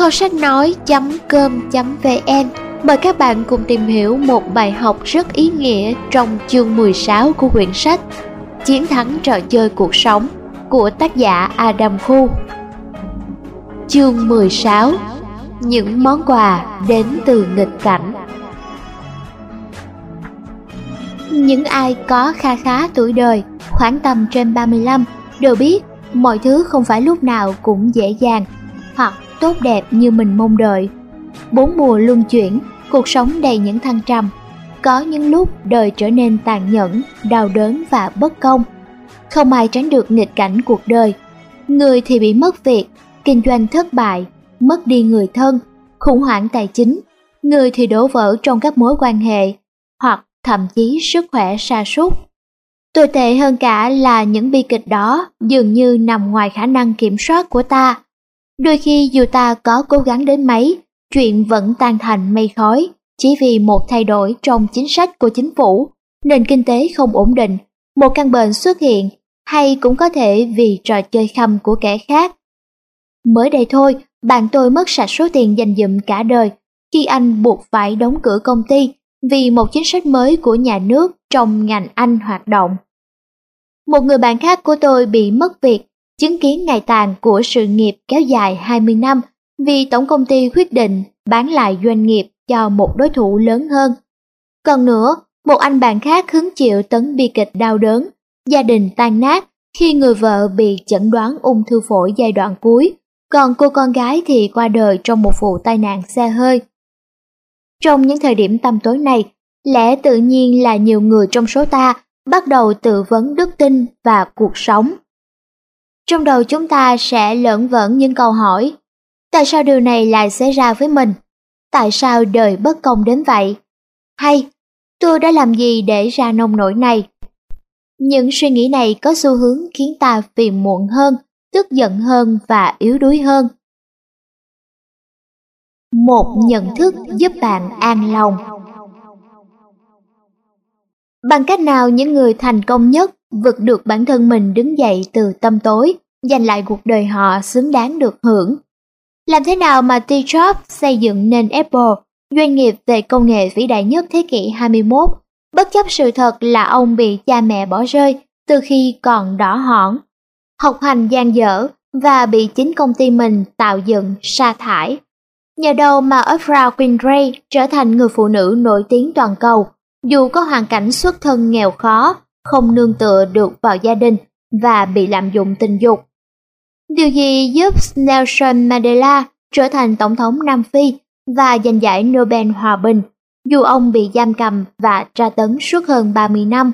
Kho sách nói.com.vn mời các bạn cùng tìm hiểu một bài học rất ý nghĩa trong chương 16 của quyển sách Chiến thắng trò chơi cuộc sống của tác giả Adam Khu. Chương 16 Những món quà đến từ nghịch cảnh Những ai có kha khá tuổi đời, khoảng tầm trên 35 đều biết mọi thứ không phải lúc nào cũng dễ dàng hoặc tốt đẹp như mình mong đợi. Bốn mùa luân chuyển, cuộc sống đầy những thăng trầm. Có những lúc đời trở nên tàn nhẫn, đau đớn và bất công. Không ai tránh được nghịch cảnh cuộc đời. Người thì bị mất việc, kinh doanh thất bại, mất đi người thân, khủng hoảng tài chính. Người thì đổ vỡ trong các mối quan hệ, hoặc thậm chí sức khỏe sa sút. Tồi tệ hơn cả là những bi kịch đó dường như nằm ngoài khả năng kiểm soát của ta. Đôi khi dù ta có cố gắng đến mấy, chuyện vẫn tan thành mây khói chỉ vì một thay đổi trong chính sách của chính phủ, nền kinh tế không ổn định, một căn bệnh xuất hiện hay cũng có thể vì trò chơi khăm của kẻ khác. Mới đây thôi, bạn tôi mất sạch số tiền dành dụm cả đời khi anh buộc phải đóng cửa công ty vì một chính sách mới của nhà nước trong ngành anh hoạt động. Một người bạn khác của tôi bị mất việc, chứng kiến ngày tàn của sự nghiệp kéo dài 20 năm vì tổng công ty quyết định bán lại doanh nghiệp cho một đối thủ lớn hơn. Còn nữa, một anh bạn khác hứng chịu tấn bi kịch đau đớn, gia đình tan nát khi người vợ bị chẩn đoán ung thư phổi giai đoạn cuối, còn cô con gái thì qua đời trong một vụ tai nạn xe hơi. Trong những thời điểm tăm tối này, lẽ tự nhiên là nhiều người trong số ta bắt đầu tự vấn đức tin và cuộc sống. Trong đầu chúng ta sẽ lẫn vẫn những câu hỏi. Tại sao điều này lại xảy ra với mình? Tại sao đời bất công đến vậy? Hay, tôi đã làm gì để ra nông nổi này? Những suy nghĩ này có xu hướng khiến ta phiền muộn hơn, tức giận hơn và yếu đuối hơn. Một nhận thức giúp bạn an lòng Bằng cách nào những người thành công nhất vượt được bản thân mình đứng dậy từ tâm tối, giành lại cuộc đời họ xứng đáng được hưởng? Làm thế nào mà Steve Jobs xây dựng nên Apple, doanh nghiệp về công nghệ vĩ đại nhất thế kỷ 21, bất chấp sự thật là ông bị cha mẹ bỏ rơi từ khi còn đỏ hỏn, học hành gian dở và bị chính công ty mình tạo dựng sa thải. Nhờ đâu mà Oprah Winfrey trở thành người phụ nữ nổi tiếng toàn cầu, dù có hoàn cảnh xuất thân nghèo khó, không nương tựa được vào gia đình và bị lạm dụng tình dục. Điều gì giúp Nelson Mandela trở thành tổng thống Nam Phi và giành giải Nobel Hòa Bình, dù ông bị giam cầm và tra tấn suốt hơn 30 năm?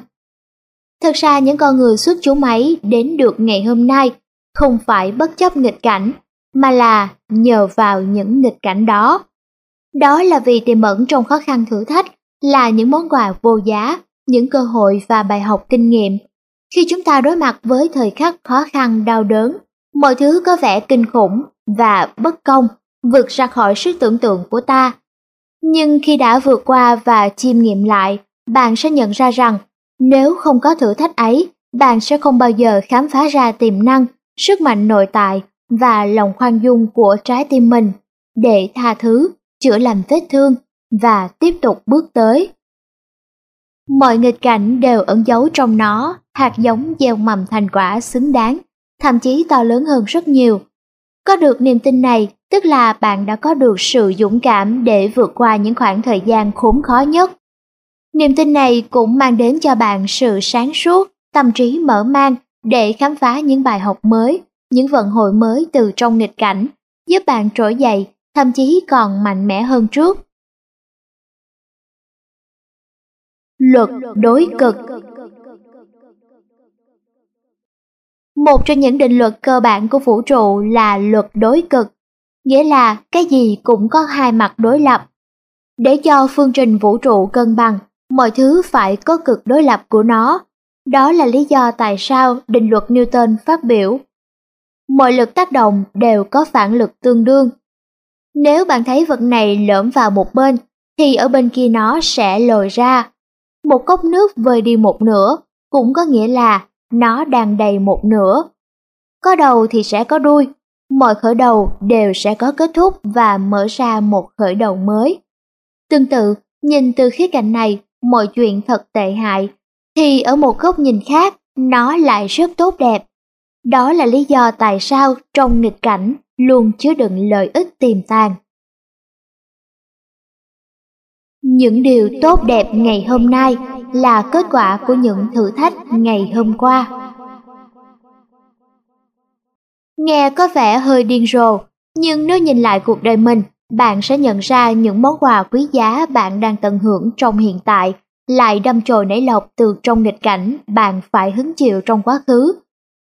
Thật ra những con người xuất chúng ấy đến được ngày hôm nay không phải bất chấp nghịch cảnh, mà là nhờ vào những nghịch cảnh đó. Đó là vì tiềm ẩn trong khó khăn thử thách là những món quà vô giá, những cơ hội và bài học kinh nghiệm. Khi chúng ta đối mặt với thời khắc khó khăn đau đớn, mọi thứ có vẻ kinh khủng và bất công, vượt ra khỏi sức tưởng tượng của ta. Nhưng khi đã vượt qua và chiêm nghiệm lại, bạn sẽ nhận ra rằng nếu không có thử thách ấy, bạn sẽ không bao giờ khám phá ra tiềm năng, sức mạnh nội tại và lòng khoan dung của trái tim mình để tha thứ, chữa lành vết thương và tiếp tục bước tới. Mọi nghịch cảnh đều ẩn giấu trong nó hạt giống gieo mầm thành quả xứng đáng, thậm chí to lớn hơn rất nhiều. Có được niềm tin này, tức là bạn đã có được sự dũng cảm để vượt qua những khoảng thời gian khốn khó nhất. Niềm tin này cũng mang đến cho bạn sự sáng suốt, tâm trí mở mang để khám phá những bài học mới, những vận hội mới từ trong nghịch cảnh, giúp bạn trỗi dậy, thậm chí còn mạnh mẽ hơn trước. Luật đối cực Một trong những định luật cơ bản của vũ trụ là luật đối cực, nghĩa là cái gì cũng có hai mặt đối lập. Để cho phương trình vũ trụ cân bằng, mọi thứ phải có cực đối lập của nó. Đó là lý do tại sao định luật Newton phát biểu. Mọi lực tác động đều có phản lực tương đương. Nếu bạn thấy vật này lõm vào một bên, thì ở bên kia nó sẽ lồi ra. Một cốc nước vơi đi một nửa, cũng có nghĩa là nó đang đầy một nửa. Có đầu thì sẽ có đuôi, mọi khởi đầu đều sẽ có kết thúc và mở ra một khởi đầu mới. Tương tự, nhìn từ khía cạnh này, mọi chuyện thật tệ hại, thì ở một góc nhìn khác, nó lại rất tốt đẹp. Đó là lý do tại sao trong nghịch cảnh luôn chứa đựng lợi ích tiềm tàng. Những điều tốt đẹp ngày hôm nay là kết quả của những thử thách ngày hôm qua. Nghe có vẻ hơi điên rồ, nhưng nếu nhìn lại cuộc đời mình, bạn sẽ nhận ra những món quà quý giá bạn đang tận hưởng trong hiện tại lại đâm chồi nảy lọc từ trong nghịch cảnh bạn phải hứng chịu trong quá khứ.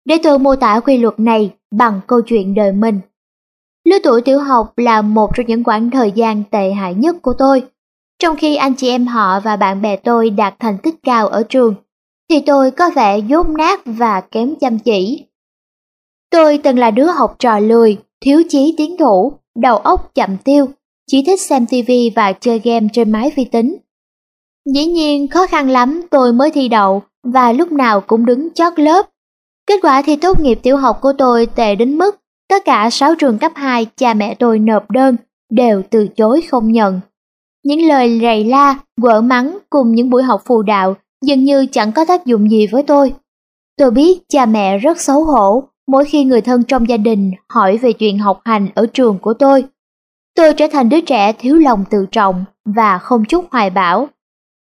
Để tôi mô tả quy luật này bằng câu chuyện đời mình. Lứa tuổi tiểu học là một trong những quãng thời gian tệ hại nhất của tôi. Trong khi anh chị em họ và bạn bè tôi đạt thành tích cao ở trường, thì tôi có vẻ dốt nát và kém chăm chỉ. Tôi từng là đứa học trò lười, thiếu chí tiến thủ, đầu óc chậm tiêu, chỉ thích xem TV và chơi game trên máy vi tính. Dĩ nhiên khó khăn lắm tôi mới thi đậu và lúc nào cũng đứng chót lớp. Kết quả thi tốt nghiệp tiểu học của tôi tệ đến mức tất cả 6 trường cấp 2 cha mẹ tôi nộp đơn đều từ chối không nhận. Những lời rầy la, quở mắng cùng những buổi học phù đạo dường như chẳng có tác dụng gì với tôi. Tôi biết cha mẹ rất xấu hổ mỗi khi người thân trong gia đình hỏi về chuyện học hành ở trường của tôi. Tôi trở thành đứa trẻ thiếu lòng tự trọng và không chút hoài bão.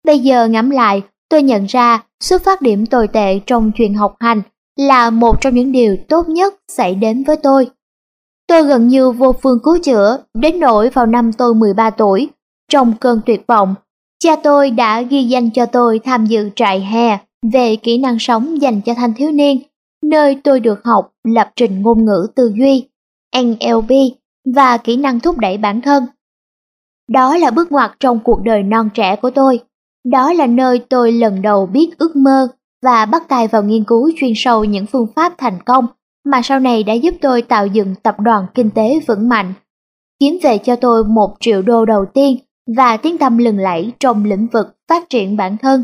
Bây giờ ngẫm lại, tôi nhận ra xuất phát điểm tồi tệ trong chuyện học hành là một trong những điều tốt nhất xảy đến với tôi. Tôi gần như vô phương cứu chữa, đến nỗi vào năm tôi 13 tuổi, trong cơn tuyệt vọng, cha tôi đã ghi danh cho tôi tham dự trại hè về kỹ năng sống dành cho thanh thiếu niên, nơi tôi được học lập trình ngôn ngữ tư duy, NLP và kỹ năng thúc đẩy bản thân. Đó là bước ngoặt trong cuộc đời non trẻ của tôi. Đó là nơi tôi lần đầu biết ước mơ và bắt tay vào nghiên cứu chuyên sâu những phương pháp thành công mà sau này đã giúp tôi tạo dựng tập đoàn kinh tế vững mạnh, kiếm về cho tôi một triệu đô đầu tiên và tiếng tăm lừng lẫy trong lĩnh vực phát triển bản thân.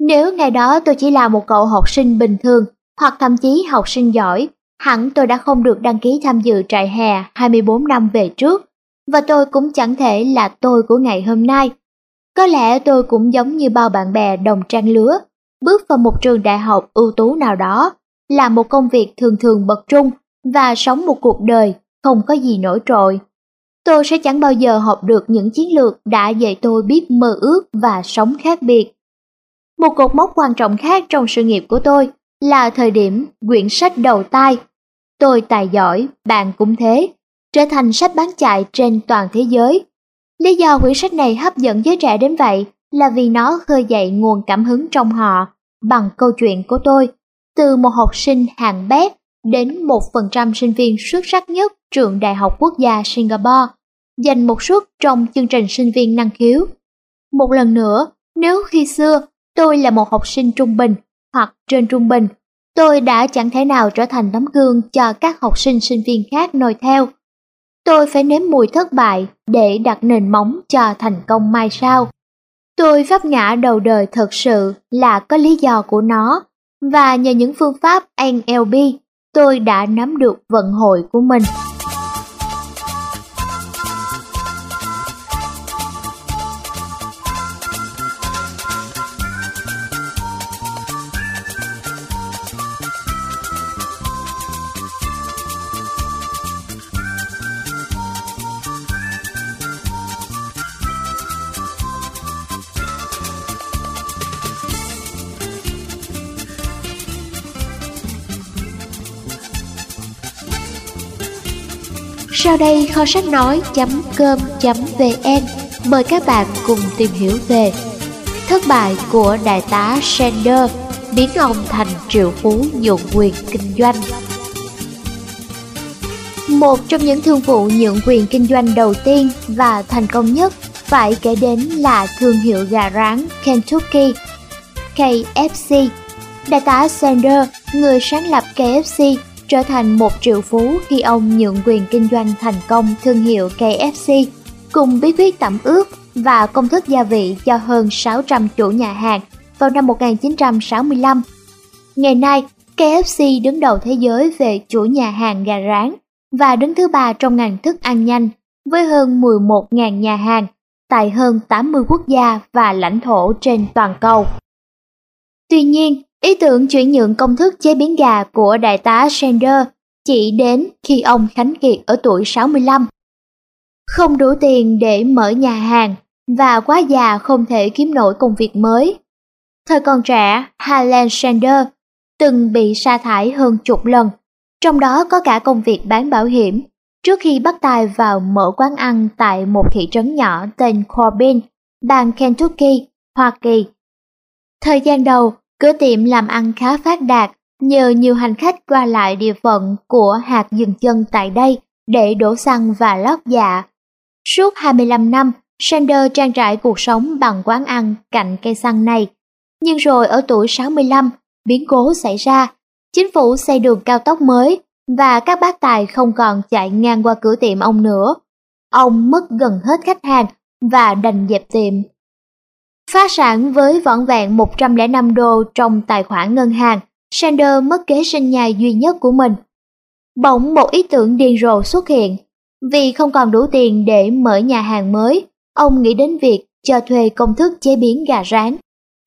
Nếu ngày đó tôi chỉ là một cậu học sinh bình thường hoặc thậm chí học sinh giỏi, hẳn tôi đã không được đăng ký tham dự trại hè 24 năm về trước, và tôi cũng chẳng thể là tôi của ngày hôm nay. Có lẽ tôi cũng giống như bao bạn bè đồng trang lứa, bước vào một trường đại học ưu tú nào đó, làm một công việc thường thường bậc trung và sống một cuộc đời không có gì nổi trội. Tôi sẽ chẳng bao giờ học được những chiến lược đã dạy tôi biết mơ ước và sống khác biệt. Một cột mốc quan trọng khác trong sự nghiệp của tôi là thời điểm quyển sách đầu tay. Tôi tài giỏi, bạn cũng thế, trở thành sách bán chạy trên toàn thế giới. Lý do quyển sách này hấp dẫn giới trẻ đến vậy là vì nó khơi dậy nguồn cảm hứng trong họ bằng câu chuyện của tôi, từ một học sinh hàng bét đến một phần trăm sinh viên xuất sắc nhất trường Đại học Quốc gia Singapore, dành một suất trong chương trình sinh viên năng khiếu. Một lần nữa, nếu khi xưa tôi là một học sinh trung bình hoặc trên trung bình, tôi đã chẳng thể nào trở thành tấm gương cho các học sinh sinh viên khác noi theo. Tôi phải nếm mùi thất bại để đặt nền móng cho thành công mai sau. Tôi vấp ngã đầu đời thật sự là có lý do của nó, và nhờ những phương pháp NLP, tôi đã nắm được vận hội của mình. Sau đây kho sách nói.com.vn mời các bạn cùng tìm hiểu về Thất bại của đại tá Sander biến ông thành triệu phú nhượng quyền kinh doanh. Một trong những thương vụ nhượng quyền kinh doanh đầu tiên và thành công nhất phải kể đến là thương hiệu gà rán Kentucky KFC. Đại tá Sanders, người sáng lập KFC, trở thành một triệu phú khi ông nhượng quyền kinh doanh thành công thương hiệu KFC cùng bí quyết tẩm ướp và công thức gia vị cho hơn 600 chủ nhà hàng vào năm 1965. Ngày nay, KFC đứng đầu thế giới về chuỗi nhà hàng gà rán và đứng thứ ba trong ngành thức ăn nhanh với hơn 11.000 nhà hàng tại hơn 80 quốc gia và lãnh thổ trên toàn cầu. Tuy nhiên, ý tưởng chuyển nhượng công thức chế biến gà của đại tá Sander chỉ đến khi ông Khánh Kiệt ở tuổi 65. Không đủ tiền để mở nhà hàng và quá già không thể kiếm nổi công việc mới. Thời còn trẻ, halen sander từng bị sa thải hơn chục lần, trong đó có cả công việc bán bảo hiểm, trước khi bắt tay vào mở quán ăn tại một thị trấn nhỏ tên Corbin, bang Kentucky, Hoa Kỳ. Thời gian đầu, cửa tiệm làm ăn khá phát đạt nhờ nhiều hành khách qua lại địa phận của hạt dừng chân tại đây để đổ xăng và lót dạ. Suốt 25 năm, Sander trang trải cuộc sống bằng quán ăn cạnh cây xăng này. Nhưng rồi ở tuổi 65, biến cố xảy ra. Chính phủ xây đường cao tốc mới và các bác tài không còn chạy ngang qua cửa tiệm ông nữa. Ông mất gần hết khách hàng và đành dẹp tiệm. Phá sản với vỏn vẹn 105 đô trong tài khoản ngân hàng, Sander mất kế sinh nhai duy nhất của mình. Bỗng một ý tưởng điên rồ xuất hiện. Vì không còn đủ tiền để mở nhà hàng mới, ông nghĩ đến việc cho thuê công thức chế biến gà rán.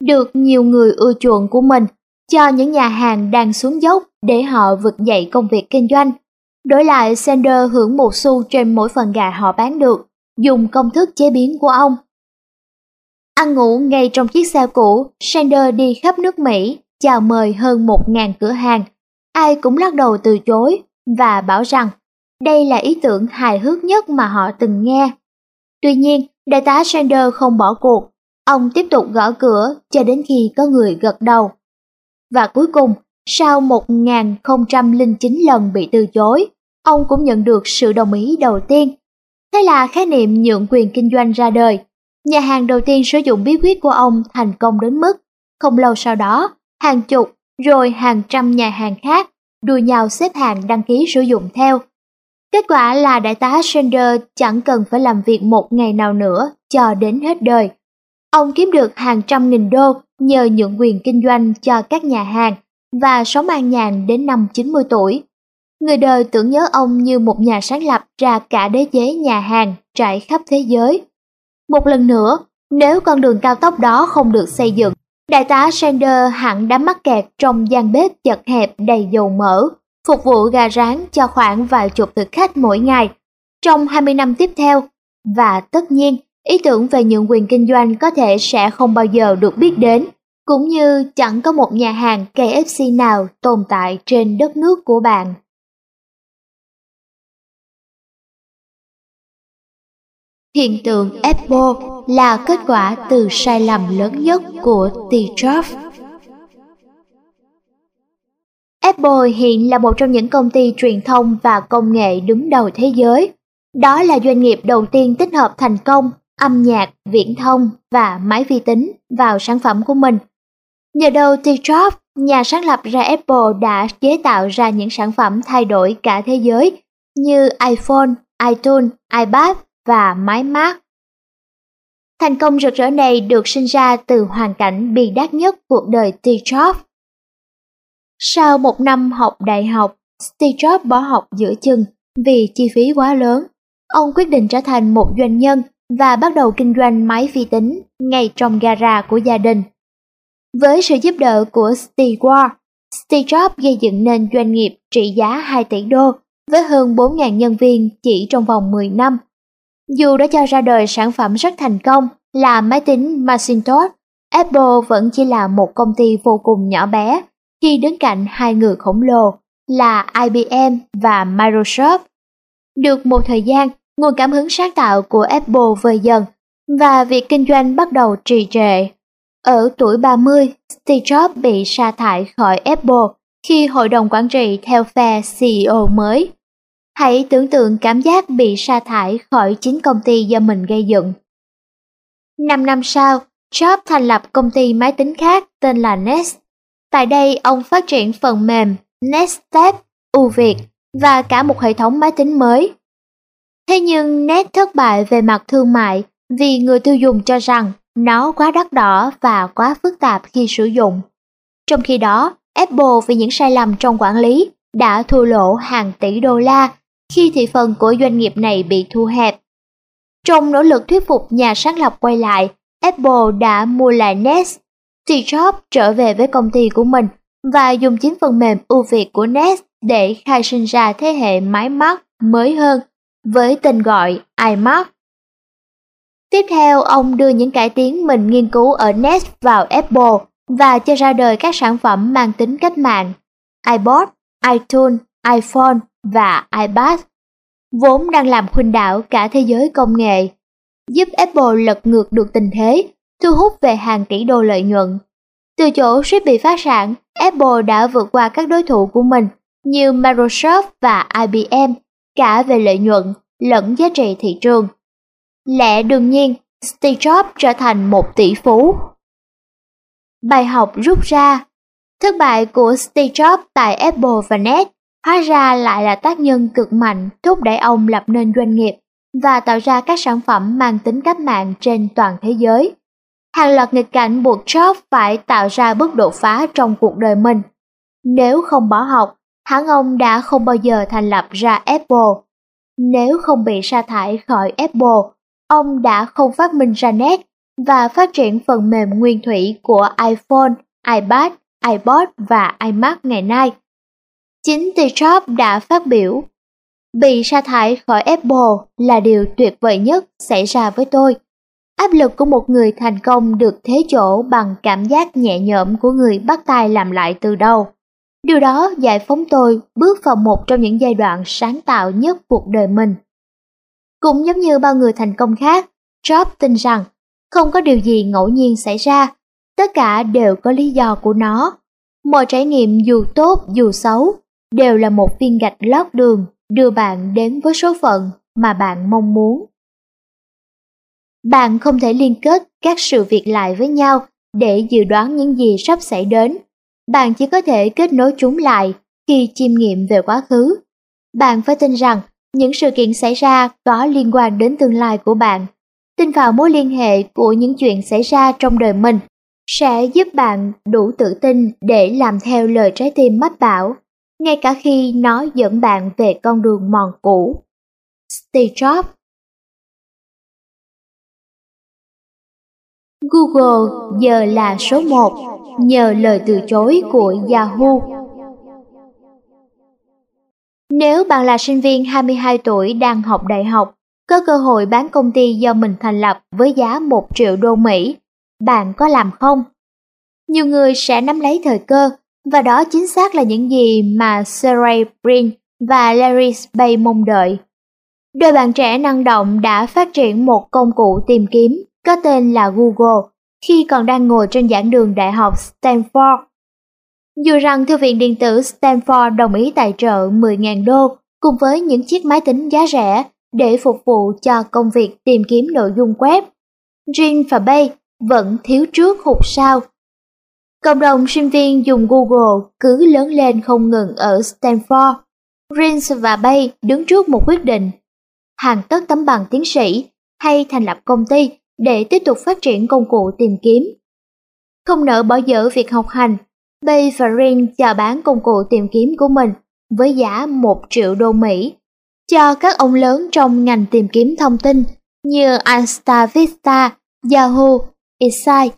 Được nhiều người ưa chuộng của mình, cho những nhà hàng đang xuống dốc để họ vực dậy công việc kinh doanh. Đổi lại, Sander hưởng một xu trên mỗi phần gà họ bán được, dùng công thức chế biến của ông. Ăn ngủ ngay trong chiếc xe cũ, Sander đi khắp nước Mỹ, chào mời hơn một ngàn cửa hàng. Ai cũng lắc đầu từ chối và bảo rằng đây là ý tưởng hài hước nhất mà họ từng nghe. Tuy nhiên, đại tá Sander không bỏ cuộc, ông tiếp tục gõ cửa cho đến khi có người gật đầu. Và cuối cùng, sau 1009 lần bị từ chối, ông cũng nhận được sự đồng ý đầu tiên. Thế là khái niệm nhượng quyền kinh doanh ra đời. Nhà hàng đầu tiên sử dụng bí quyết của ông thành công đến mức, không lâu sau đó, hàng chục rồi hàng trăm nhà hàng khác đua nhau xếp hàng đăng ký sử dụng theo. Kết quả là đại tá Sander chẳng cần phải làm việc một ngày nào nữa cho đến hết đời. Ông kiếm được hàng trăm nghìn đô nhờ nhượng quyền kinh doanh cho các nhà hàng và sống an nhàn đến năm 90 tuổi. Người đời tưởng nhớ ông như một nhà sáng lập ra cả đế chế nhà hàng trải khắp thế giới. Một lần nữa, nếu con đường cao tốc đó không được xây dựng, đại tá Sander hẳn đã mắc kẹt trong gian bếp chật hẹp đầy dầu mỡ, phục vụ gà rán cho khoảng vài chục thực khách mỗi ngày trong 20 năm tiếp theo. Và tất nhiên, ý tưởng về nhượng quyền kinh doanh có thể sẽ không bao giờ được biết đến, cũng như chẳng có một nhà hàng KFC nào tồn tại trên đất nước của bạn. Hiện tượng Apple là kết quả từ sai lầm lớn nhất của Steve Jobs. Apple hiện là một trong những công ty truyền thông và công nghệ đứng đầu thế giới. Đó là doanh nghiệp đầu tiên tích hợp thành công âm nhạc, viễn thông và máy vi tính vào sản phẩm của mình. Nhờ đầu Steve Jobs, nhà sáng lập ra Apple đã chế tạo ra những sản phẩm thay đổi cả thế giới như iPhone, iTunes, iPad và mái mát Thành công rực rỡ này được sinh ra từ hoàn cảnh bi đát nhất cuộc đời Steve Jobs. Sau một năm học đại học, Steve Jobs bỏ học giữa chừng vì chi phí quá lớn. Ông quyết định trở thành một doanh nhân và bắt đầu kinh doanh máy vi tính ngay trong gara của gia đình. Với sự giúp đỡ của Steve Ward, Steve Jobs gây dựng nên doanh nghiệp trị giá 2 tỷ đô với hơn 4.000 nhân viên chỉ trong vòng 10 năm. Dù đã cho ra đời sản phẩm rất thành công là máy tính Macintosh, Apple vẫn chỉ là một công ty vô cùng nhỏ bé khi đứng cạnh hai người khổng lồ là IBM và Microsoft. Được một thời gian, nguồn cảm hứng sáng tạo của Apple vơi dần và việc kinh doanh bắt đầu trì trệ. Ở tuổi 30, Steve Jobs bị sa thải khỏi Apple khi hội đồng quản trị theo phe CEO mới. Hãy tưởng tượng cảm giác bị sa thải khỏi chính công ty do mình gây dựng. Năm năm sau, Jobs thành lập công ty máy tính khác tên là Nest. Tại đây, ông phát triển phần mềm Nestep, ưu việt và cả một hệ thống máy tính mới. Thế nhưng Nest thất bại về mặt thương mại vì người tiêu dùng cho rằng nó quá đắt đỏ và quá phức tạp khi sử dụng. Trong khi đó, Apple vì những sai lầm trong quản lý đã thua lỗ hàng tỷ đô la khi thị phần của doanh nghiệp này bị thu hẹp. Trong nỗ lực thuyết phục nhà sáng lập quay lại, Apple đã mua lại Nest. Steve Jobs trở về với công ty của mình và dùng chính phần mềm ưu việt của Nest để khai sinh ra thế hệ máy móc mới hơn với tên gọi iMac. Tiếp theo, ông đưa những cải tiến mình nghiên cứu ở Nest vào Apple và cho ra đời các sản phẩm mang tính cách mạng iPod, iTunes, iPhone và iPad, vốn đang làm khuynh đảo cả thế giới công nghệ, giúp Apple lật ngược được tình thế, thu hút về hàng tỷ đô lợi nhuận. Từ chỗ suýt bị phá sản, Apple đã vượt qua các đối thủ của mình như Microsoft và IBM cả về lợi nhuận lẫn giá trị thị trường. Lẽ đương nhiên, Steve Jobs trở thành một tỷ phú. Bài học rút ra Thất bại của Steve Jobs tại Apple và Net hóa ra lại là tác nhân cực mạnh thúc đẩy ông lập nên doanh nghiệp và tạo ra các sản phẩm mang tính cách mạng trên toàn thế giới. Hàng loạt nghịch cảnh buộc Jobs phải tạo ra bước đột phá trong cuộc đời mình. Nếu không bỏ học, hãng ông đã không bao giờ thành lập ra Apple. Nếu không bị sa thải khỏi Apple, ông đã không phát minh ra Net và phát triển phần mềm nguyên thủy của iPhone, iPad, iPod và iMac ngày nay. Chính Steve Jobs đã phát biểu, bị sa thải khỏi Apple là điều tuyệt vời nhất xảy ra với tôi. Áp lực của một người thành công được thế chỗ bằng cảm giác nhẹ nhõm của người bắt tay làm lại từ đầu. Điều đó giải phóng tôi bước vào một trong những giai đoạn sáng tạo nhất cuộc đời mình. Cũng giống như bao người thành công khác, Jobs tin rằng không có điều gì ngẫu nhiên xảy ra, tất cả đều có lý do của nó. Mọi trải nghiệm dù tốt dù xấu đều là một viên gạch lót đường đưa bạn đến với số phận mà bạn mong muốn. Bạn không thể liên kết các sự việc lại với nhau để dự đoán những gì sắp xảy đến. Bạn chỉ có thể kết nối chúng lại khi chiêm nghiệm về quá khứ. Bạn phải tin rằng những sự kiện xảy ra có liên quan đến tương lai của bạn. Tin vào mối liên hệ của những chuyện xảy ra trong đời mình sẽ giúp bạn đủ tự tin để làm theo lời trái tim mách bảo, ngay cả khi nó dẫn bạn về con đường mòn cũ. Steve Jobs Google giờ là số 1 nhờ lời từ chối của Yahoo. Nếu bạn là sinh viên 22 tuổi đang học đại học, có cơ hội bán công ty do mình thành lập với giá 1 triệu đô Mỹ, bạn có làm không? Nhiều người sẽ nắm lấy thời cơ, và đó chính xác là những gì mà Sergey Brin và Larry Page mong đợi. Đôi bạn trẻ năng động đã phát triển một công cụ tìm kiếm có tên là Google khi còn đang ngồi trên giảng đường Đại học Stanford. Dù rằng Thư viện Điện tử Stanford đồng ý tài trợ 10.000 đô cùng với những chiếc máy tính giá rẻ để phục vụ cho công việc tìm kiếm nội dung web, Jin và Bay vẫn thiếu trước hụt sau. Cộng đồng sinh viên dùng Google cứ lớn lên không ngừng ở Stanford. Rins và Bay đứng trước một quyết định, hàng tất tấm bằng tiến sĩ hay thành lập công ty để tiếp tục phát triển công cụ tìm kiếm. Không nỡ bỏ dở việc học hành, Bay và Rin chào bán công cụ tìm kiếm của mình với giá 1 triệu đô Mỹ cho các ông lớn trong ngành tìm kiếm thông tin như Alta Vista, Yahoo, Insight.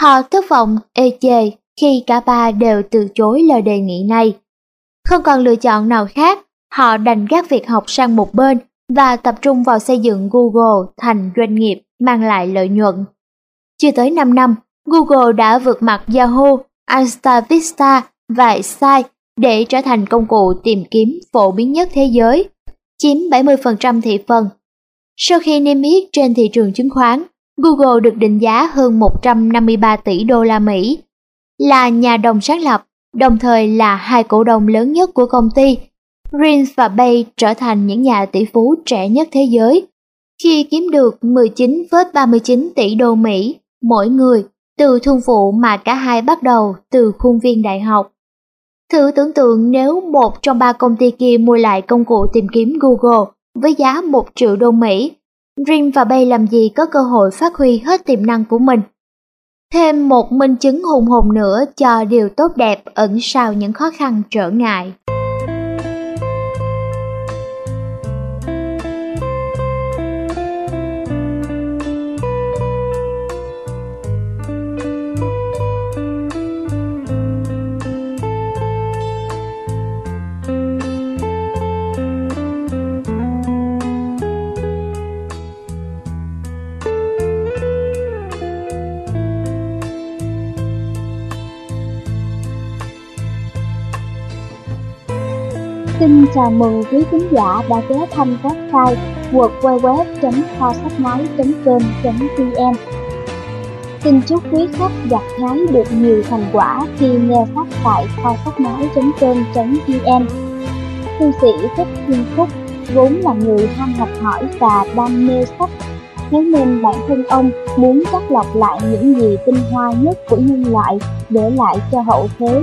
Họ thất vọng ê chề khi cả ba đều từ chối lời đề nghị này. Không còn lựa chọn nào khác, họ đành gác việc học sang một bên và tập trung vào xây dựng Google thành doanh nghiệp mang lại lợi nhuận. Chưa tới 5 năm, Google đã vượt mặt Yahoo, AltaVista và Site để trở thành công cụ tìm kiếm phổ biến nhất thế giới, chiếm 70% thị phần. Sau khi niêm yết trên thị trường chứng khoán, Google được định giá hơn 153 tỷ đô la Mỹ, là nhà đồng sáng lập, đồng thời là hai cổ đông lớn nhất của công ty. Rins và Bay trở thành những nhà tỷ phú trẻ nhất thế giới khi kiếm được 19,39 tỷ đô Mỹ mỗi người từ thương vụ mà cả hai bắt đầu từ khuôn viên đại học. Thử tưởng tượng nếu một trong ba công ty kia mua lại công cụ tìm kiếm Google với giá 1 triệu đô Mỹ, Dream và Bay làm gì có cơ hội phát huy hết tiềm năng của mình. Thêm một minh chứng hùng hồn nữa cho điều tốt đẹp ẩn sau những khó khăn trở ngại. Xin chào mừng quý khán giả đã ghé thăm website www.kho sách nói.com.vn Xin chúc quý khách gặt hái được nhiều thành quả khi nghe sách tại kho sách nói.com.vn Thư sĩ Thích Thiên Phúc, vốn là người ham học hỏi và đam mê sách, Thế nên bản thân ông muốn chắc lọc lại những gì tinh hoa nhất của nhân loại để lại cho hậu thế.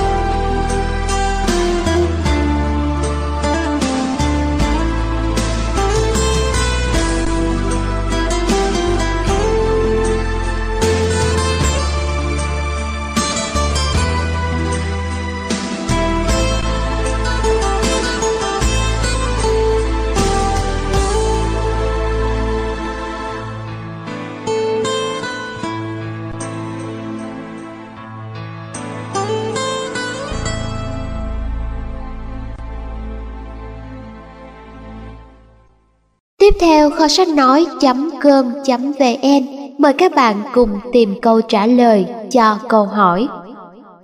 theo kho sách nói.com.vn mời các bạn cùng tìm câu trả lời cho câu hỏi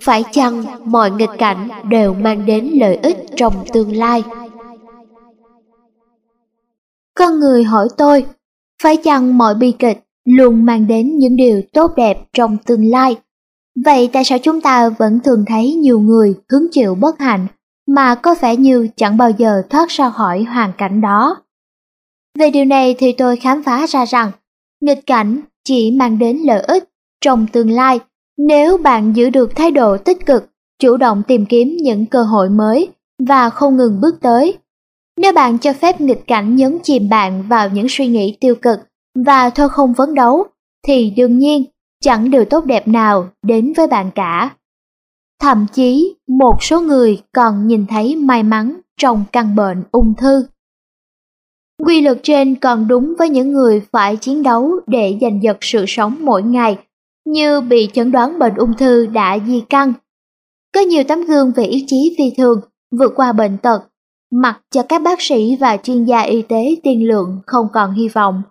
Phải chăng mọi nghịch cảnh đều mang đến lợi ích trong tương lai? Con người hỏi tôi, phải chăng mọi bi kịch luôn mang đến những điều tốt đẹp trong tương lai? Vậy tại sao chúng ta vẫn thường thấy nhiều người hứng chịu bất hạnh mà có vẻ như chẳng bao giờ thoát ra khỏi hoàn cảnh đó? Về điều này thì tôi khám phá ra rằng nghịch cảnh chỉ mang đến lợi ích trong tương lai nếu bạn giữ được thái độ tích cực, chủ động tìm kiếm những cơ hội mới và không ngừng bước tới. Nếu bạn cho phép nghịch cảnh nhấn chìm bạn vào những suy nghĩ tiêu cực và thôi không phấn đấu, thì đương nhiên chẳng điều tốt đẹp nào đến với bạn cả. Thậm chí, một số người còn nhìn thấy may mắn trong căn bệnh ung thư. Quy luật trên còn đúng với những người phải chiến đấu để giành giật sự sống mỗi ngày, như bị chẩn đoán bệnh ung thư đã di căn. Có nhiều tấm gương về ý chí phi thường vượt qua bệnh tật, mặc cho các bác sĩ và chuyên gia y tế tiên lượng không còn hy vọng.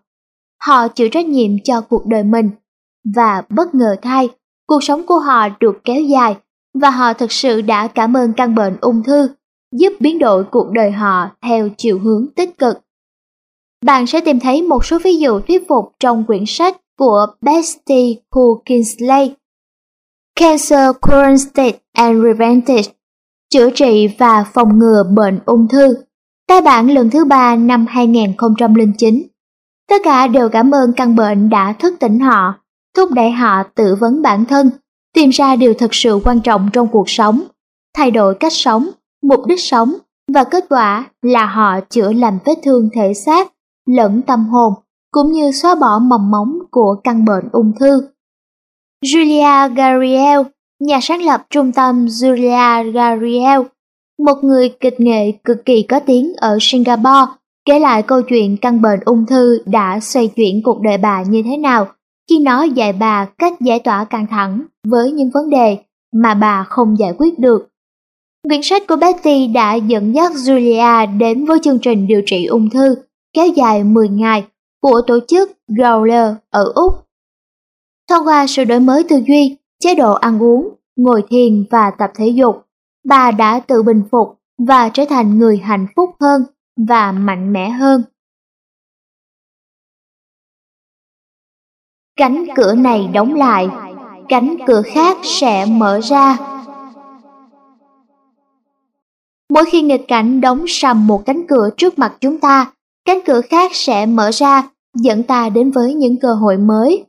Họ chịu trách nhiệm cho cuộc đời mình, và bất ngờ thay, cuộc sống của họ được kéo dài và họ thực sự đã cảm ơn căn bệnh ung thư, giúp biến đổi cuộc đời họ theo chiều hướng tích cực. Bạn sẽ tìm thấy một số ví dụ thuyết phục trong quyển sách của Betsy Hu Cancer Current State and Preventive Chữa trị và phòng ngừa bệnh ung thư. Tái bản lần thứ ba năm 2009 Tất cả đều cảm ơn căn bệnh đã thức tỉnh họ, thúc đẩy họ tự vấn bản thân, tìm ra điều thật sự quan trọng trong cuộc sống, thay đổi cách sống, mục đích sống và kết quả là họ chữa lành vết thương thể xác lẫn tâm hồn, cũng như xóa bỏ mầm móng của căn bệnh ung thư. Julia Gariel, nhà sáng lập trung tâm Julia Gariel, một người kịch nghệ cực kỳ có tiếng ở Singapore, kể lại câu chuyện căn bệnh ung thư đã xoay chuyển cuộc đời bà như thế nào khi nó dạy bà cách giải tỏa căng thẳng với những vấn đề mà bà không giải quyết được. Quyển sách của Betty đã dẫn dắt Julia đến với chương trình điều trị ung thư kéo dài 10 ngày của tổ chức Growler ở Úc. Thông qua sự đổi mới tư duy, chế độ ăn uống, ngồi thiền và tập thể dục, bà đã tự bình phục và trở thành người hạnh phúc hơn và mạnh mẽ hơn. Cánh cửa này đóng lại, cánh cửa khác sẽ mở ra. Mỗi khi nghịch cảnh đóng sầm một cánh cửa trước mặt chúng ta, cánh cửa khác sẽ mở ra, dẫn ta đến với những cơ hội mới.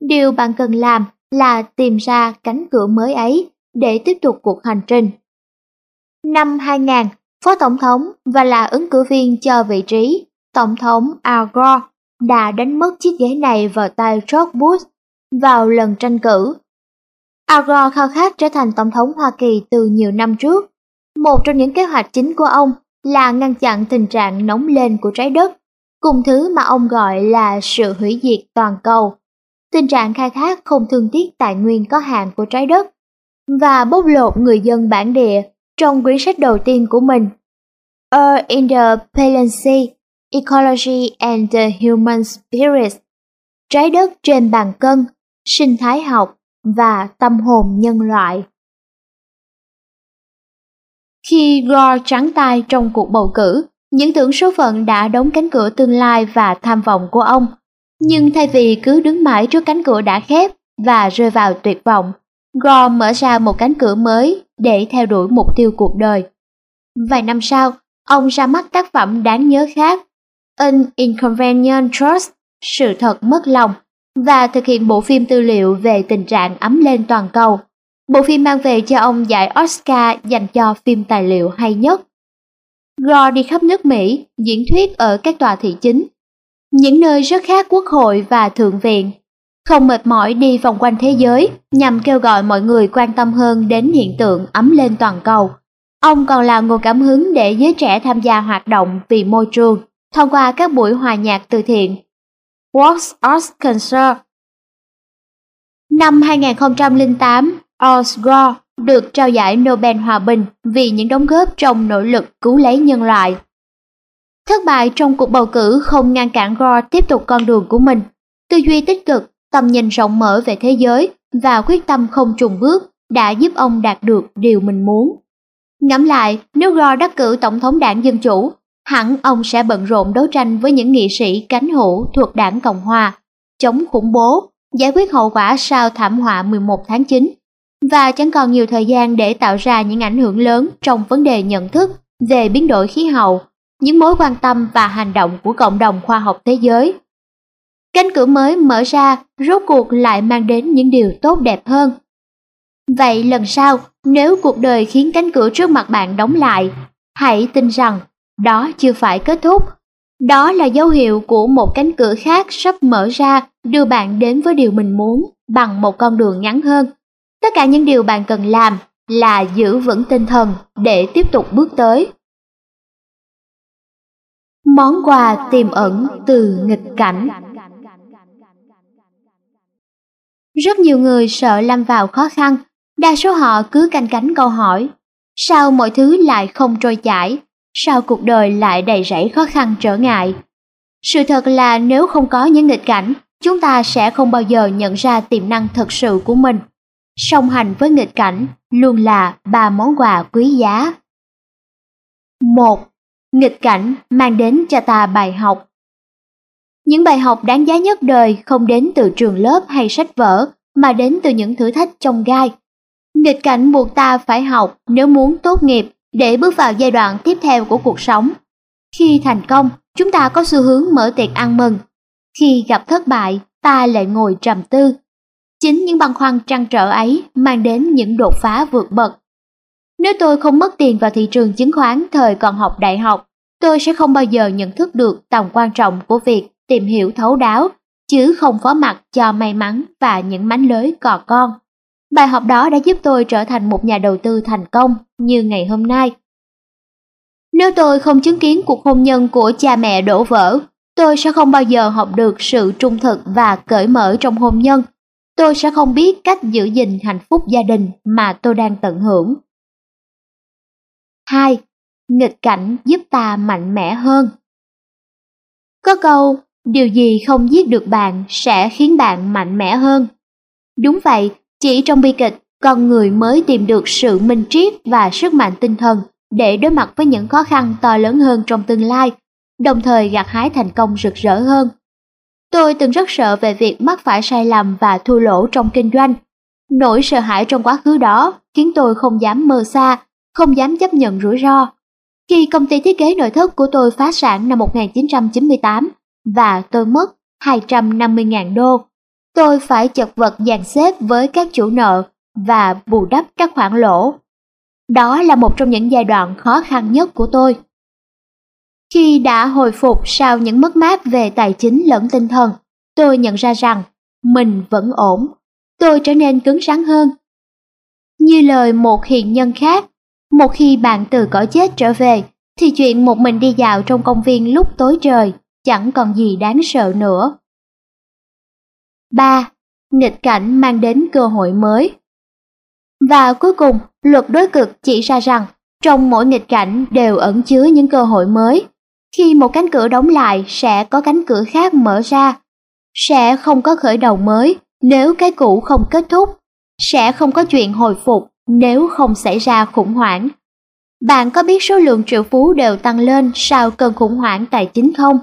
Điều bạn cần làm là tìm ra cánh cửa mới ấy để tiếp tục cuộc hành trình. Năm 2000, Phó Tổng thống và là ứng cử viên cho vị trí Tổng thống Al Gore đã đánh mất chiếc ghế này vào tay George Bush vào lần tranh cử. Al Gore khao khát trở thành Tổng thống Hoa Kỳ từ nhiều năm trước. Một trong những kế hoạch chính của ông là ngăn chặn tình trạng nóng lên của trái đất, cùng thứ mà ông gọi là sự hủy diệt toàn cầu, tình trạng khai thác không thương tiếc tài nguyên có hạn của trái đất, và bóc lột người dân bản địa trong quyển sách đầu tiên của mình. Earth in the Palency, Ecology and the Human Spirit, trái đất trên bàn cân, sinh thái học và tâm hồn nhân loại. Khi Gore trắng tay trong cuộc bầu cử, những tưởng số phận đã đóng cánh cửa tương lai và tham vọng của ông. Nhưng thay vì cứ đứng mãi trước cánh cửa đã khép và rơi vào tuyệt vọng, Gore mở ra một cánh cửa mới để theo đuổi mục tiêu cuộc đời. Vài năm sau, ông ra mắt tác phẩm đáng nhớ khác, An Inconvenient Trust, Sự thật mất lòng, và thực hiện bộ phim tư liệu về tình trạng ấm lên toàn cầu Bộ phim mang về cho ông giải Oscar dành cho phim tài liệu hay nhất. Gore đi khắp nước Mỹ, diễn thuyết ở các tòa thị chính, những nơi rất khác quốc hội và thượng viện. Không mệt mỏi đi vòng quanh thế giới nhằm kêu gọi mọi người quan tâm hơn đến hiện tượng ấm lên toàn cầu. Ông còn là nguồn cảm hứng để giới trẻ tham gia hoạt động vì môi trường thông qua các buổi hòa nhạc từ thiện. Works Arts Concert Năm 2008, Al được trao giải Nobel Hòa bình vì những đóng góp trong nỗ lực cứu lấy nhân loại. Thất bại trong cuộc bầu cử không ngăn cản Gore tiếp tục con đường của mình. Tư duy tích cực, tầm nhìn rộng mở về thế giới và quyết tâm không trùng bước đã giúp ông đạt được điều mình muốn. Ngẫm lại, nếu Gore đắc cử Tổng thống đảng Dân Chủ, hẳn ông sẽ bận rộn đấu tranh với những nghị sĩ cánh hữu thuộc đảng Cộng Hòa, chống khủng bố, giải quyết hậu quả sau thảm họa 11 tháng 9, và chẳng còn nhiều thời gian để tạo ra những ảnh hưởng lớn trong vấn đề nhận thức về biến đổi khí hậu, những mối quan tâm và hành động của cộng đồng khoa học thế giới. Cánh cửa mới mở ra rốt cuộc lại mang đến những điều tốt đẹp hơn. Vậy lần sau, nếu cuộc đời khiến cánh cửa trước mặt bạn đóng lại, hãy tin rằng đó chưa phải kết thúc. Đó là dấu hiệu của một cánh cửa khác sắp mở ra đưa bạn đến với điều mình muốn bằng một con đường ngắn hơn. Tất cả những điều bạn cần làm là giữ vững tinh thần để tiếp tục bước tới. Món quà tiềm ẩn từ nghịch cảnh Rất nhiều người sợ lâm vào khó khăn, đa số họ cứ canh cánh câu hỏi Sao mọi thứ lại không trôi chảy? Sao cuộc đời lại đầy rẫy khó khăn trở ngại? Sự thật là nếu không có những nghịch cảnh, chúng ta sẽ không bao giờ nhận ra tiềm năng thật sự của mình. Song hành với nghịch cảnh luôn là ba món quà quý giá. một Nghịch cảnh mang đến cho ta bài học. Những bài học đáng giá nhất đời không đến từ trường lớp hay sách vở, mà đến từ những thử thách trong gai. Nghịch cảnh buộc ta phải học nếu muốn tốt nghiệp để bước vào giai đoạn tiếp theo của cuộc sống. Khi thành công, chúng ta có xu hướng mở tiệc ăn mừng. Khi gặp thất bại, ta lại ngồi trầm tư. Chính những băn khoăn trăn trở ấy mang đến những đột phá vượt bậc. Nếu tôi không mất tiền vào thị trường chứng khoán thời còn học đại học, tôi sẽ không bao giờ nhận thức được tầm quan trọng của việc tìm hiểu thấu đáo, chứ không phó mặc cho may mắn và những mánh lưới cò con. Bài học đó đã giúp tôi trở thành một nhà đầu tư thành công như ngày hôm nay. Nếu tôi không chứng kiến cuộc hôn nhân của cha mẹ đổ vỡ, tôi sẽ không bao giờ học được sự trung thực và cởi mở trong hôn nhân. Tôi sẽ không biết cách giữ gìn hạnh phúc gia đình mà tôi đang tận hưởng. 2. Nghịch cảnh giúp ta mạnh mẽ hơn. Có câu, điều gì không giết được bạn sẽ khiến bạn mạnh mẽ hơn. Đúng vậy, chỉ trong bi kịch, con người mới tìm được sự minh triết và sức mạnh tinh thần để đối mặt với những khó khăn to lớn hơn trong tương lai, đồng thời gặt hái thành công rực rỡ hơn. Tôi từng rất sợ về việc mắc phải sai lầm và thua lỗ trong kinh doanh. Nỗi sợ hãi trong quá khứ đó khiến tôi không dám mơ xa, không dám chấp nhận rủi ro. Khi công ty thiết kế nội thất của tôi phá sản năm 1998 và tôi mất 250.000 đô, tôi phải chật vật dàn xếp với các chủ nợ và bù đắp các khoản lỗ. Đó là một trong những giai đoạn khó khăn nhất của tôi. Khi đã hồi phục sau những mất mát về tài chính lẫn tinh thần, tôi nhận ra rằng mình vẫn ổn. Tôi trở nên cứng rắn hơn. Như lời một hiện nhân khác, một khi bạn từ cõi chết trở về, thì chuyện một mình đi dạo trong công viên lúc tối trời chẳng còn gì đáng sợ nữa. 3. Nghịch cảnh mang đến cơ hội mới Và cuối cùng, luật đối cực chỉ ra rằng trong mỗi nghịch cảnh đều ẩn chứa những cơ hội mới. Khi một cánh cửa đóng lại sẽ có cánh cửa khác mở ra. Sẽ không có khởi đầu mới nếu cái cũ không kết thúc. Sẽ không có chuyện hồi phục nếu không xảy ra khủng hoảng. Bạn có biết số lượng triệu phú đều tăng lên sau cơn khủng hoảng tài chính không?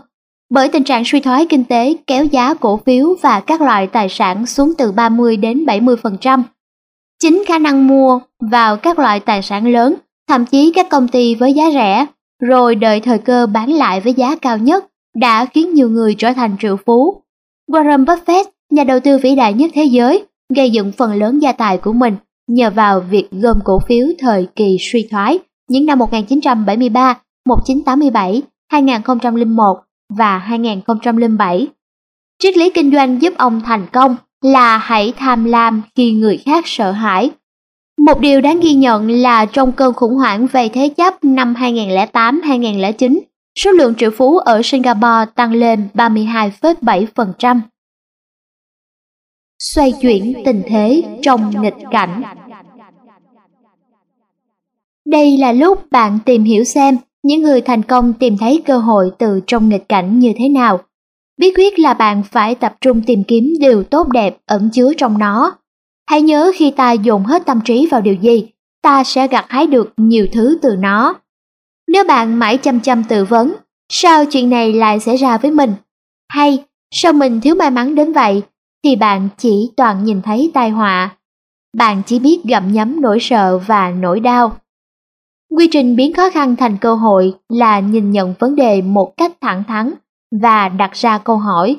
Bởi tình trạng suy thoái kinh tế kéo giá cổ phiếu và các loại tài sản xuống từ 30 đến 70%. Chính khả năng mua vào các loại tài sản lớn, thậm chí các công ty với giá rẻ, rồi đợi thời cơ bán lại với giá cao nhất, đã khiến nhiều người trở thành triệu phú. Warren Buffett, nhà đầu tư vĩ đại nhất thế giới, gây dựng phần lớn gia tài của mình nhờ vào việc gom cổ phiếu thời kỳ suy thoái những năm 1973, 1987, 2001 và 2007. Triết lý kinh doanh giúp ông thành công là hãy tham lam khi người khác sợ hãi. Một điều đáng ghi nhận là trong cơn khủng hoảng về thế chấp năm 2008-2009, số lượng triệu phú ở Singapore tăng lên 32,7%. Xoay chuyển tình thế trong nghịch cảnh Đây là lúc bạn tìm hiểu xem những người thành công tìm thấy cơ hội từ trong nghịch cảnh như thế nào. Bí quyết là bạn phải tập trung tìm kiếm điều tốt đẹp ẩn chứa trong nó. Hãy nhớ khi ta dồn hết tâm trí vào điều gì, ta sẽ gặt hái được nhiều thứ từ nó. Nếu bạn mãi chăm chăm tự vấn, sao chuyện này lại xảy ra với mình? Hay sao mình thiếu may mắn đến vậy? Thì bạn chỉ toàn nhìn thấy tai họa. Bạn chỉ biết gặm nhấm nỗi sợ và nỗi đau. Quy trình biến khó khăn thành cơ hội là nhìn nhận vấn đề một cách thẳng thắn và đặt ra câu hỏi.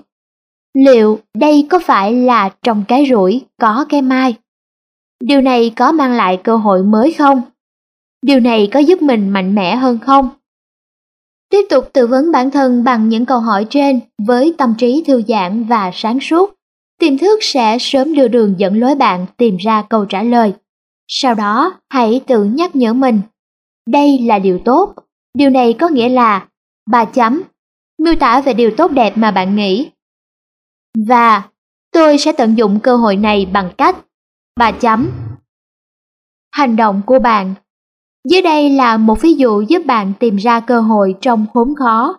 Liệu đây có phải là trong cái rủi có cái mai? Điều này có mang lại cơ hội mới không? Điều này có giúp mình mạnh mẽ hơn không? Tiếp tục tự vấn bản thân bằng những câu hỏi trên với tâm trí thư giãn và sáng suốt. Tiềm thức sẽ sớm đưa đường dẫn lối bạn tìm ra câu trả lời. Sau đó, hãy tự nhắc nhở mình. Đây là điều tốt. Điều này có nghĩa là ba chấm. Miêu tả về điều tốt đẹp mà bạn nghĩ. Và tôi sẽ tận dụng cơ hội này bằng cách bà chấm. Hành động của bạn dưới đây là một ví dụ giúp bạn tìm ra cơ hội trong khốn khó.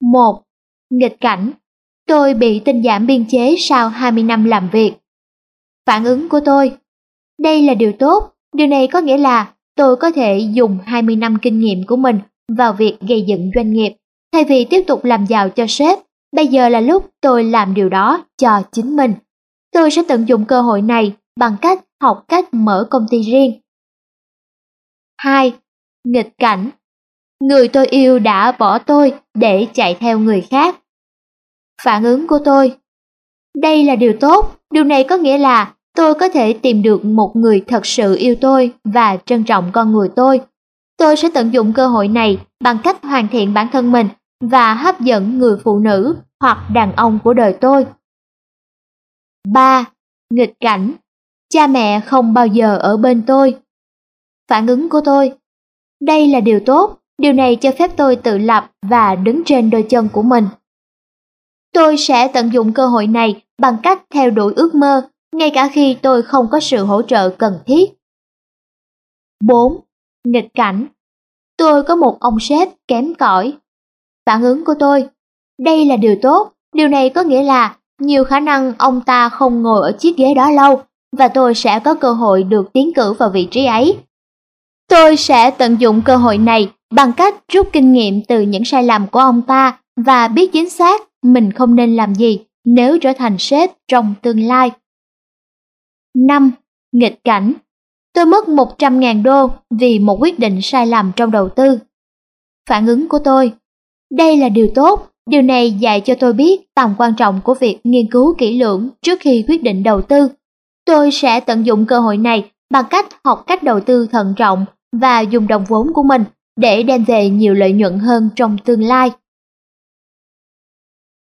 1. Nghịch cảnh Tôi bị tinh giảm biên chế sau 20 năm làm việc. Phản ứng của tôi Đây là điều tốt, điều này có nghĩa là tôi có thể dùng 20 năm kinh nghiệm của mình vào việc gây dựng doanh nghiệp. Thay vì tiếp tục làm giàu cho sếp, bây giờ là lúc tôi làm điều đó cho chính mình. Tôi sẽ tận dụng cơ hội này bằng cách học cách mở công ty riêng 2. Nghịch cảnh Người tôi yêu đã bỏ tôi để chạy theo người khác. Phản ứng của tôi Đây là điều tốt, điều này có nghĩa là tôi có thể tìm được một người thật sự yêu tôi và trân trọng con người tôi. Tôi sẽ tận dụng cơ hội này bằng cách hoàn thiện bản thân mình và hấp dẫn người phụ nữ hoặc đàn ông của đời tôi. 3. Nghịch cảnh Cha mẹ không bao giờ ở bên tôi Phản ứng của tôi Đây là điều tốt, điều này cho phép tôi tự lập và đứng trên đôi chân của mình. Tôi sẽ tận dụng cơ hội này bằng cách theo đuổi ước mơ, ngay cả khi tôi không có sự hỗ trợ cần thiết. 4. Nghịch cảnh Tôi có một ông sếp kém cỏi. Phản ứng của tôi đây là điều tốt, điều này có nghĩa là nhiều khả năng ông ta không ngồi ở chiếc ghế đó lâu và tôi sẽ có cơ hội được tiến cử vào vị trí ấy. Tôi sẽ tận dụng cơ hội này bằng cách rút kinh nghiệm từ những sai lầm của ông ta và biết chính xác mình không nên làm gì nếu trở thành sếp trong tương lai. 5. Nghịch cảnh Tôi mất 100.000 đô vì một quyết định sai lầm trong đầu tư. Phản ứng của tôi Đây là điều tốt, điều này dạy cho tôi biết tầm quan trọng của việc nghiên cứu kỹ lưỡng trước khi quyết định đầu tư. Tôi sẽ tận dụng cơ hội này bằng cách học cách đầu tư thận trọng và dùng đồng vốn của mình để đem về nhiều lợi nhuận hơn trong tương lai.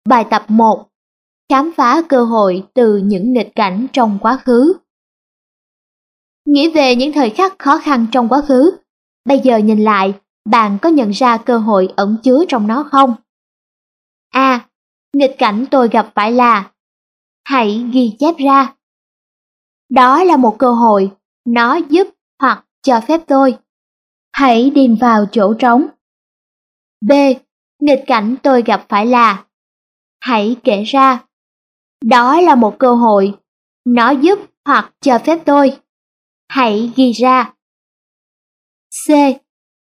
Bài tập 1. Khám phá cơ hội từ những nghịch cảnh trong quá khứ. Nghĩ về những thời khắc khó khăn trong quá khứ. Bây giờ nhìn lại, bạn có nhận ra cơ hội ẩn chứa trong nó không? A. nghịch cảnh tôi gặp phải là Hãy ghi chép ra. Đó là một cơ hội, nó giúp hoặc cho phép tôi. Hãy điền vào chỗ trống. B. Nghịch cảnh tôi gặp phải là Hãy kể ra. Đó là một cơ hội. Nó giúp hoặc cho phép tôi. Hãy ghi ra. C.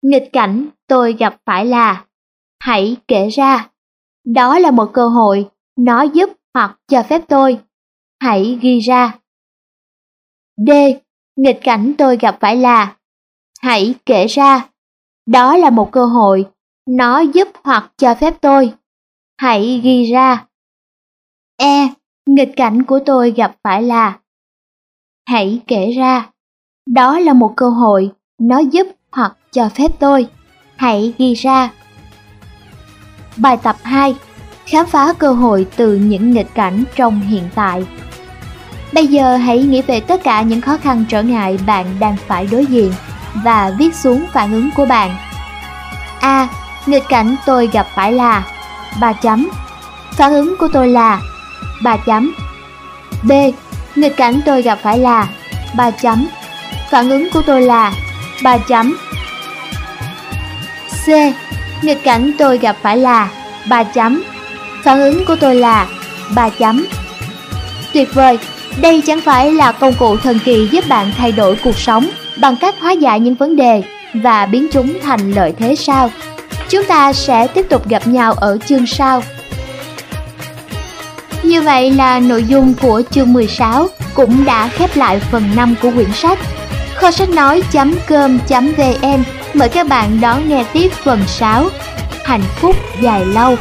Nghịch cảnh tôi gặp phải là Hãy kể ra. Đó là một cơ hội. Nó giúp hoặc cho phép tôi. Hãy ghi ra. D. Nghịch cảnh tôi gặp phải là Hãy kể ra. Đó là một cơ hội. Nó giúp hoặc cho phép tôi. Hãy ghi ra. E. Nghịch cảnh của tôi gặp phải là Hãy kể ra. Đó là một cơ hội. Nó giúp hoặc cho phép tôi. Hãy ghi ra. Bài tập 2. Khám phá cơ hội từ những nghịch cảnh trong hiện tại. Bây giờ hãy nghĩ về tất cả những khó khăn trở ngại bạn đang phải đối diện và viết xuống phản ứng của bạn. A. Nghịch cảnh tôi gặp phải là ba chấm. Phản ứng của tôi là ba chấm. B. Nghịch cảnh tôi gặp phải là ba chấm. Phản ứng của tôi là ba chấm. C. Nghịch cảnh tôi gặp phải là ba chấm. Phản ứng của tôi là ba chấm. Tuyệt vời, đây chẳng phải là công cụ thần kỳ giúp bạn thay đổi cuộc sống bằng cách hóa giải những vấn đề và biến chúng thành lợi thế sao? Chúng ta sẽ tiếp tục gặp nhau ở chương sau. Như vậy là nội dung của chương 16 cũng đã khép lại phần 5 của quyển sách. Kho sách nói.com.vn mời các bạn đón nghe tiếp phần 6. Hạnh phúc dài lâu